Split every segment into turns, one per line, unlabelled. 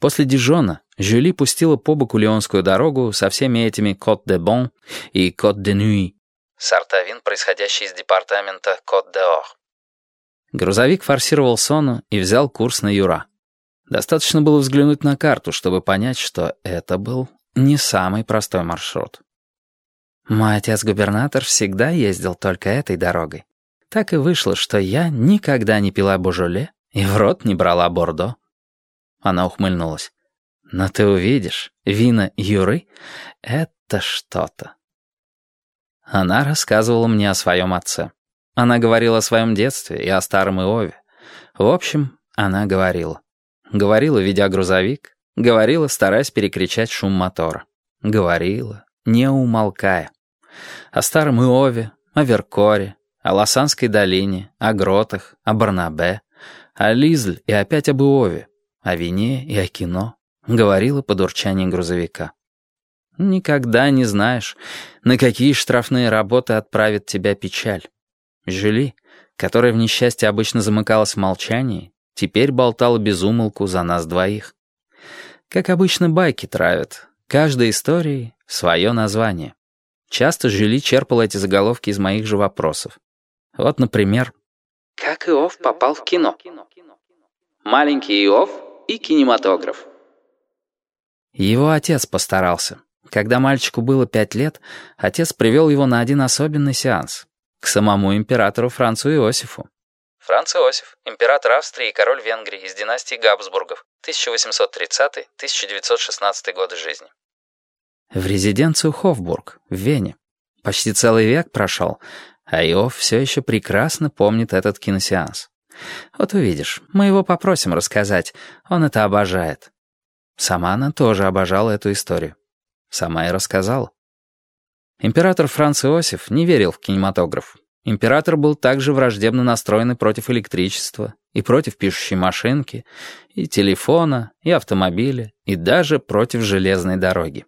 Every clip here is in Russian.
После Дижона Жюли пустила по боку Леонскую дорогу со всеми этими «Кот-де-Бон» и «Кот-де-Нуи». Сорта вин, происходящие из департамента «Кот-де-Ор». Грузовик форсировал Сону и взял курс на Юра. Достаточно было взглянуть на карту, чтобы понять, что это был не самый простой маршрут. Мой отец-губернатор всегда ездил только этой дорогой. Так и вышло, что я никогда не пила божоле и в рот не брала бордо. Она ухмыльнулась. «Но ты увидишь, вина Юры — это что-то». Она рассказывала мне о своем отце. Она говорила о своем детстве и о старом Иове. В общем, она говорила. Говорила, ведя грузовик. Говорила, стараясь перекричать шум мотора. Говорила, не умолкая. О старом Иове, о Веркоре, о Лосанской долине, о гротах, о Барнабе, о Лизль и опять об Иове, о вине и о кино, говорила под урчание грузовика. Никогда не знаешь, на какие штрафные работы отправит тебя печаль. Жюли, которая в несчастье обычно замыкалась в молчании, теперь болтала без умолку за нас двоих. Как обычно байки травят, каждой истории свое название. Часто Жюли черпала эти заголовки из моих же вопросов. Вот, например, «Как Иов попал в кино?» «Маленький Иов и кинематограф». Его отец постарался. Когда мальчику было пять лет, отец привел его на один особенный сеанс. К самому императору Францу Иосифу. Франц Иосиф, император Австрии и король Венгрии из династии Габсбургов, 1830-1916 годы жизни. В резиденцию Хофбург, в Вене. Почти целый век прошел, а Иов все еще прекрасно помнит этот киносеанс. Вот увидишь, мы его попросим рассказать, он это обожает. Сама она тоже обожала эту историю. Сама и рассказала. Император Франц Иосиф не верил в кинематограф. Император был также враждебно настроен против электричества, и против пишущей машинки, и телефона, и автомобиля, и даже против железной дороги.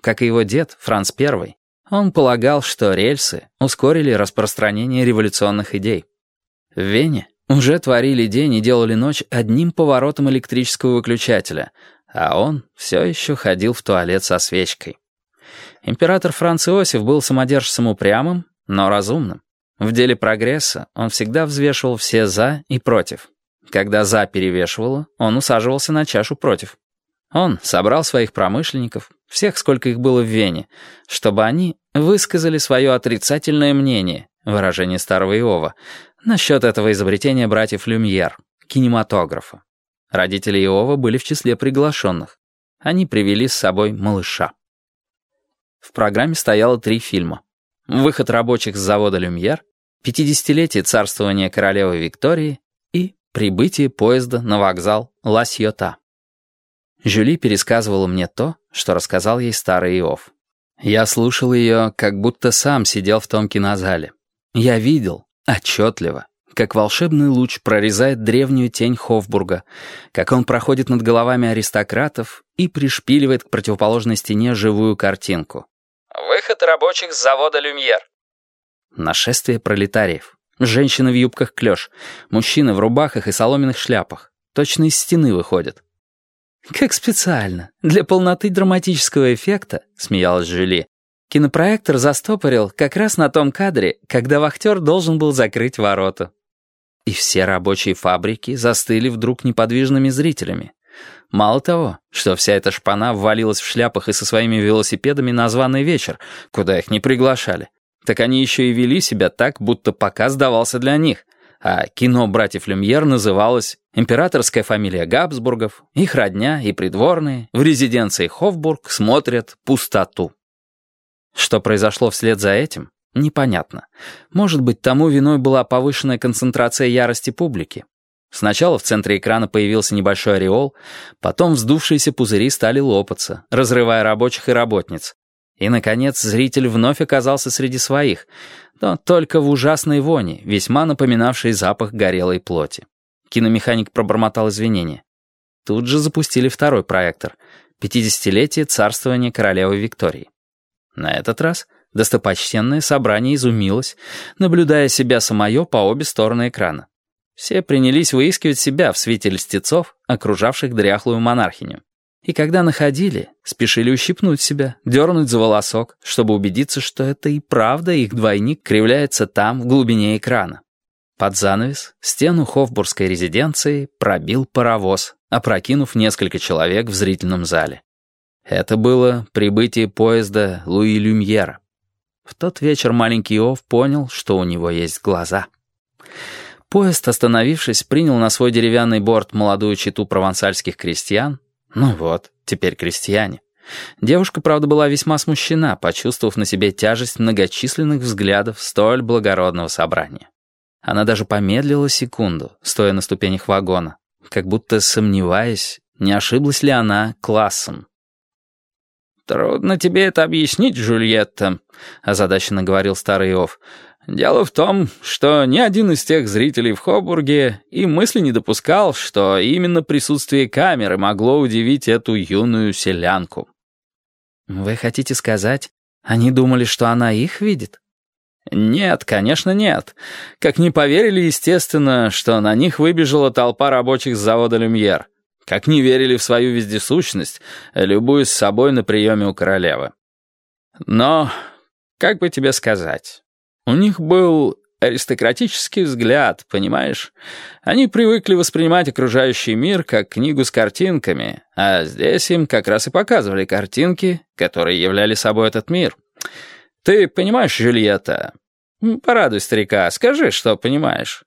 Как и его дед, Франц I, он полагал, что рельсы ускорили распространение революционных идей. В Вене уже творили день и делали ночь одним поворотом электрического выключателя, а он все еще ходил в туалет со свечкой. Император Франц Иосиф был самодержцем упрямым, но разумным. В деле прогресса он всегда взвешивал все «за» и «против». Когда «за» перевешивало, он усаживался на чашу «против». Он собрал своих промышленников, всех, сколько их было в Вене, чтобы они высказали свое отрицательное мнение, выражение старого Иова, насчет этого изобретения братьев Люмьер, кинематографа. Родители Иова были в числе приглашенных. Они привели с собой малыша. В программе стояло три фильма. «Выход рабочих с завода Люмьер», «50-летие царствования королевы Виктории» и «Прибытие поезда на вокзал Ла-Сьота». Жюли пересказывала мне то, что рассказал ей старый Иов. Я слушал ее, как будто сам сидел в том кинозале. Я видел, отчетливо, как волшебный луч прорезает древнюю тень Хофбурга, как он проходит над головами аристократов и пришпиливает к противоположной стене живую картинку. «Выход рабочих с завода «Люмьер». Нашествие пролетариев. Женщины в юбках клёш, мужчины в рубахах и соломенных шляпах. Точно из стены выходят. «Как специально. Для полноты драматического эффекта», — смеялась Жюли. Кинопроектор застопорил как раз на том кадре, когда вахтер должен был закрыть ворота. И все рабочие фабрики застыли вдруг неподвижными зрителями. Мало того, что вся эта шпана ввалилась в шляпах и со своими велосипедами на званый вечер, куда их не приглашали, так они еще и вели себя так, будто показ давался для них. А кино «Братьев Люмьер» называлось «Императорская фамилия Габсбургов», их родня и придворные в резиденции Хофбург смотрят «Пустоту». Что произошло вслед за этим, Непонятно. Может быть, тому виной была повышенная концентрация ярости публики. Сначала в центре экрана появился небольшой ореол, потом вздувшиеся пузыри стали лопаться, разрывая рабочих и работниц. И, наконец, зритель вновь оказался среди своих, но только в ужасной воне, весьма напоминавшей запах горелой плоти. Киномеханик пробормотал извинения. Тут же запустили второй проектор — «50-летие царствования королевы Виктории». На этот раз — Достопочтенное собрание изумилось, наблюдая себя самое по обе стороны экрана. Все принялись выискивать себя в свете льстецов, окружавших дряхлую монархиню. И когда находили, спешили ущипнуть себя, дернуть за волосок, чтобы убедиться, что это и правда их двойник кривляется там, в глубине экрана. Под занавес стену Хофбургской резиденции пробил паровоз, опрокинув несколько человек в зрительном зале. Это было прибытие поезда Луи Люмьера. В тот вечер маленький Ов понял, что у него есть глаза. Поезд, остановившись, принял на свой деревянный борт молодую читу провансальских крестьян. Ну вот, теперь крестьяне. Девушка, правда, была весьма смущена, почувствовав на себе тяжесть многочисленных взглядов столь благородного собрания. Она даже помедлила секунду, стоя на ступенях вагона, как будто сомневаясь, не ошиблась ли она классом. «Трудно тебе это объяснить, Джульетта», — озадаченно говорил старый Иов. «Дело в том, что ни один из тех зрителей в Хобурге и мысли не допускал, что именно присутствие камеры могло удивить эту юную селянку». «Вы хотите сказать, они думали, что она их видит?»
«Нет, конечно, нет. Как не поверили, естественно, что на них выбежала толпа рабочих с завода «Люмьер». Как не верили в свою вездесущность, любуясь собой на приеме у королевы. Но, как бы тебе сказать, у них был аристократический взгляд, понимаешь? Они привыкли воспринимать окружающий мир как книгу с картинками, а здесь им как раз и показывали картинки, которые являли собой этот мир. Ты понимаешь, Жюльетта? Порадуй старика, скажи, что понимаешь.